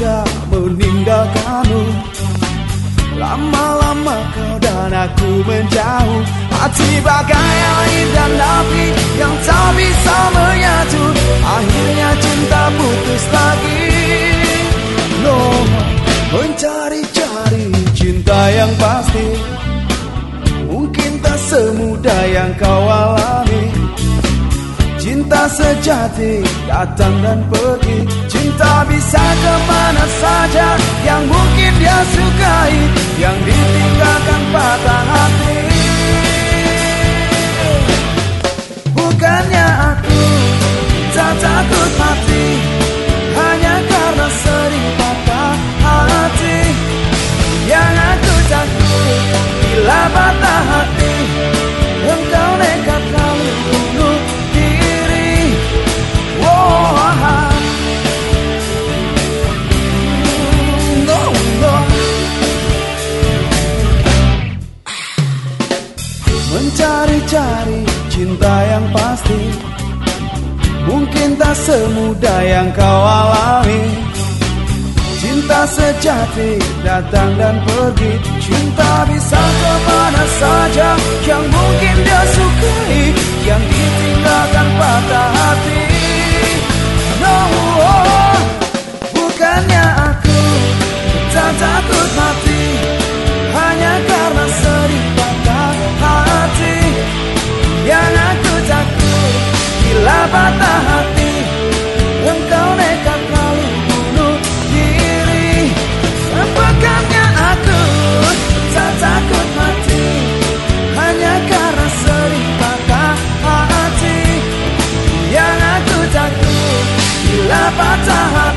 suka meninggalkanmu Lama-lama kau dan aku menjauh. Hati bagai air dan api yang tak bisa menyatu. Akhirnya cinta putus lagi. No, mencari-cari cinta yang pasti. Mungkin tak semudah yang kau alami Cinta sejati datang dan pergi. Cinta bisa ke mana saja Yang mungkin dia sukai Yang ditinggalkan patah hati. Bukannya aku tak takut mati Hanya karena sering patah hati. Yang aku takut bila patah hati Mencari-cari cinta yang pasti. Mungkin tak semudah yang kau alami. Cinta sejati datang dan pergi. Cinta bisa ke mana saja Yang mungkin dia sukai patah hati. Engkau nekat lalu bunuh diri. Sepekannya aku tak takut mati. Hanya karena sering patah hati. Yang aku takut bila patah hati